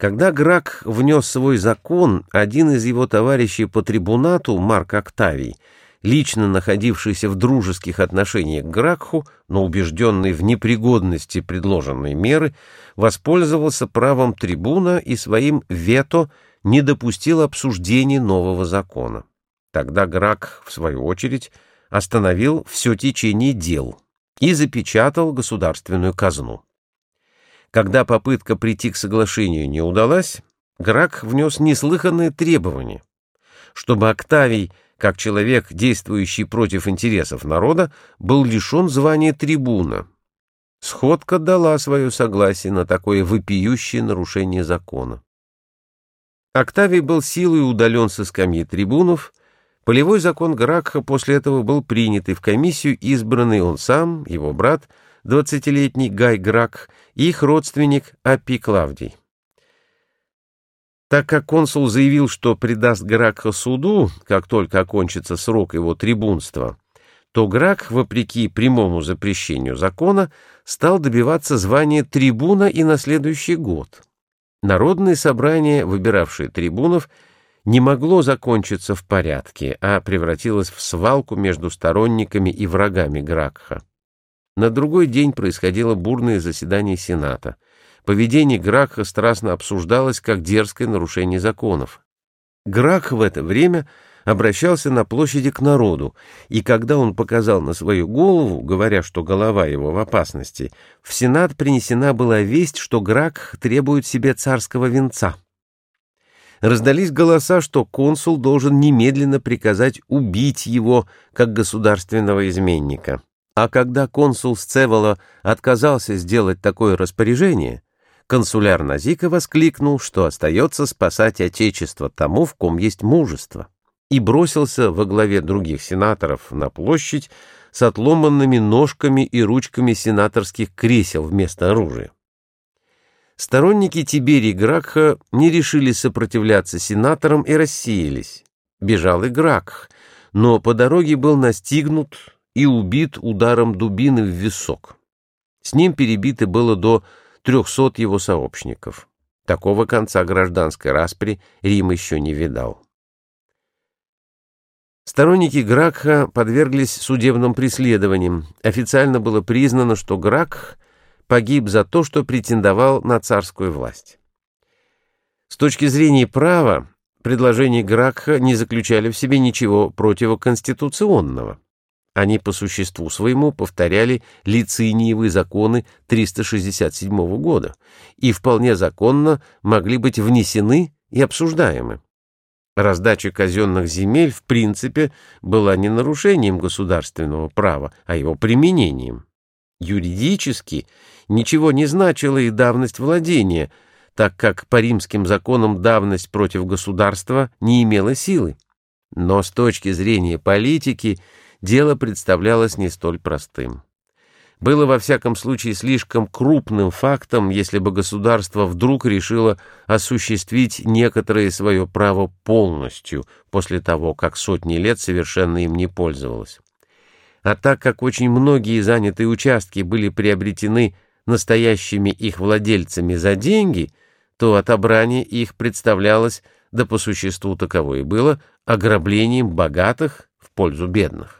Когда Грак внес свой закон, один из его товарищей по трибунату, Марк Октавий, лично находившийся в дружеских отношениях к Гракху, но убежденный в непригодности предложенной меры, воспользовался правом трибуна и своим вето не допустил обсуждения нового закона. Тогда Грак, в свою очередь, остановил все течение дел и запечатал государственную казну. Когда попытка прийти к соглашению не удалась, Грак внес неслыханные требования, чтобы Октавий, как человек, действующий против интересов народа, был лишен звания трибуна. Сходка дала свое согласие на такое вопиющее нарушение закона. Октавий был силой удален со скамьи трибунов, полевой закон Гракха после этого был принят, и в комиссию избранный он сам, его брат, двадцатилетний Гай Грак их родственник Апи Клавдий. Так как консул заявил, что предаст Гракха суду, как только окончится срок его трибунства, то Грак, вопреки прямому запрещению закона, стал добиваться звания трибуна и на следующий год. Народное собрание, выбиравшее трибунов, не могло закончиться в порядке, а превратилось в свалку между сторонниками и врагами Гракха. На другой день происходило бурное заседание Сената. Поведение Гракха страстно обсуждалось как дерзкое нарушение законов. Гракх в это время обращался на площади к народу, и когда он показал на свою голову, говоря, что голова его в опасности, в Сенат принесена была весть, что Гракх требует себе царского венца. Раздались голоса, что консул должен немедленно приказать убить его как государственного изменника. А когда консул Сцевола отказался сделать такое распоряжение, консуляр Назика воскликнул, что остается спасать Отечество тому, в ком есть мужество, и бросился во главе других сенаторов на площадь с отломанными ножками и ручками сенаторских кресел вместо оружия. Сторонники Тиберии Гракха не решили сопротивляться сенаторам и рассеялись. Бежал и Гракх, но по дороге был настигнут и убит ударом дубины в висок. С ним перебиты было до 300 его сообщников. Такого конца гражданской распри Рим еще не видал. Сторонники Гракха подверглись судебным преследованиям. Официально было признано, что Гракх погиб за то, что претендовал на царскую власть. С точки зрения права, предложения Гракха не заключали в себе ничего противоконституционного. Они по существу своему повторяли лициниевые законы 367 года и вполне законно могли быть внесены и обсуждаемы. Раздача казенных земель в принципе была не нарушением государственного права, а его применением. Юридически ничего не значила и давность владения, так как по римским законам давность против государства не имела силы. Но с точки зрения политики – дело представлялось не столь простым. Было во всяком случае слишком крупным фактом, если бы государство вдруг решило осуществить некоторое свое право полностью после того, как сотни лет совершенно им не пользовалось. А так как очень многие занятые участки были приобретены настоящими их владельцами за деньги, то отобрание их представлялось, да по существу таково и было, ограблением богатых в пользу бедных.